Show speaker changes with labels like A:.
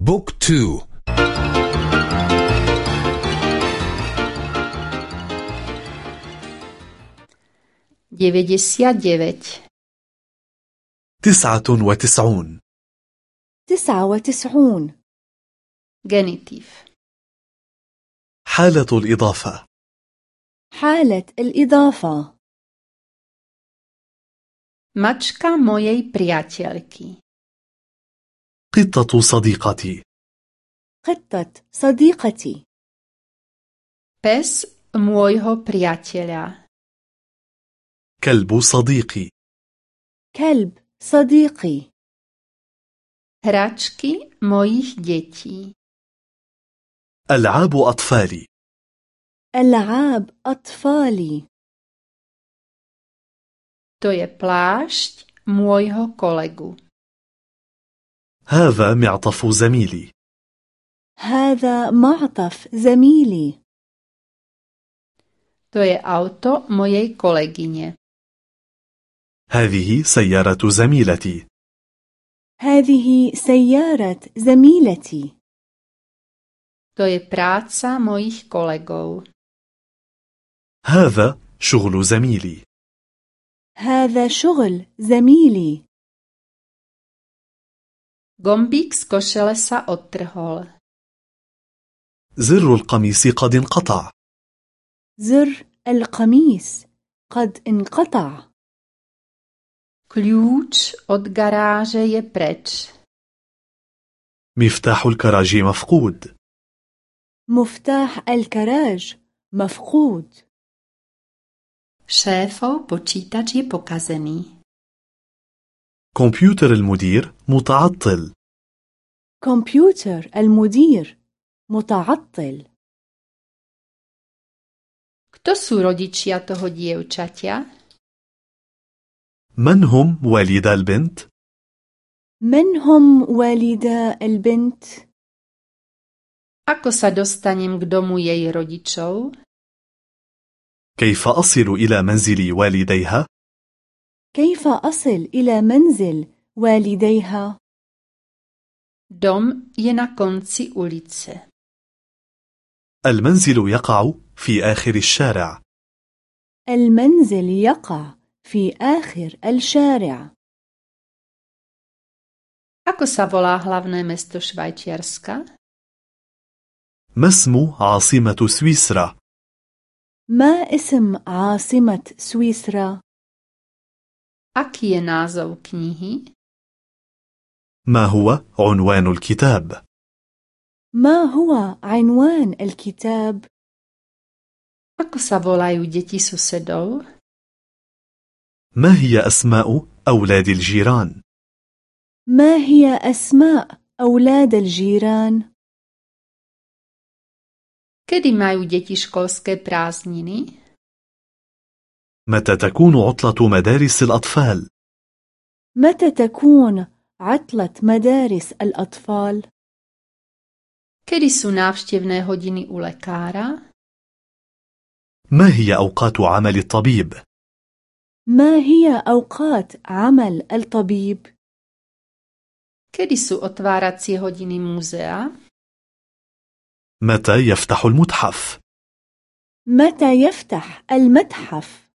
A: book two.
B: تسعة وتسعون.
C: تسعة وتسعون.
A: genitív
B: حالة الإضافة.
C: حالة الإضافة.
A: mačka mojej priateľky
B: قطة صديقتي.
C: قطة صديقتي.
A: Pes môjho priateľa.
B: كلب صديقي.
C: كلب صديقي.
A: Hračky mojich detí.
B: ألعاب أطفالي.
C: ألعاب أطفالي.
A: To je plášť môjho kolegu.
B: هذا معطف زميلي.
C: هذا معطف زميلي.
A: To je auto mojej kolegyne.
B: هذه سيارة زميلتي.
C: هذه سيارة زميلتي.
A: To je práca mojich kolegov.
B: هذا شغل زميلي.
C: هذا شغل زميلي.
A: Gombík z košele sa odtrhol.
B: زر القميص قد انقطع
C: زر القميص قد انقطع
A: kľúč od garáže je preč.
B: مفتاح الكراج مفقود
C: مفتاح الكراج مفقود
A: šéfov počítač je pokazený.
B: كمبيوتر المدير متعطل.
C: كمبيوتر المدير متعطل.
A: Kto sú rodičia toho dievčatia?
B: من هم والدا البنت؟
C: من هم والدا البنت؟
A: Ako sa dostanem k domu jej rodičov?
B: كيف أصل إلى منزل والديها؟
C: كيف أصل إلى منزل والديها؟
A: Dom je na konci
B: المنزل يقع في آخر الشارع.
C: المنزل يقع في آخر الشارع.
A: Ako sa volá hlavné mesto Švajčiarska?
B: ما اسم عاصمة سويسرا؟
C: ما اسم عاصمة سويسرا؟
A: Aký je názov knihy
B: ما هو عنوان الكتاب؟
C: ما هو عنوان الكتاب؟
A: ako sa volajú deti susedov
B: ما هي أسماء أولاد الجيران؟
C: ما هي أسماء أولاد الجيران؟
A: kedy majú deti školské prázdniny
B: متى تكون عطلة مدارس الأطفال؟
C: متى تكون عطلة مدارس الأطفال؟
A: kedy sú návštevné hodiny u lekára
B: ما هي أوقات عمل الطبيب؟
C: ما هي أوقات عمل الطبيب؟
A: kedy sú otváracie hodiny múzea
B: متى يفتح المتحف؟
C: متى يفتح المتحف؟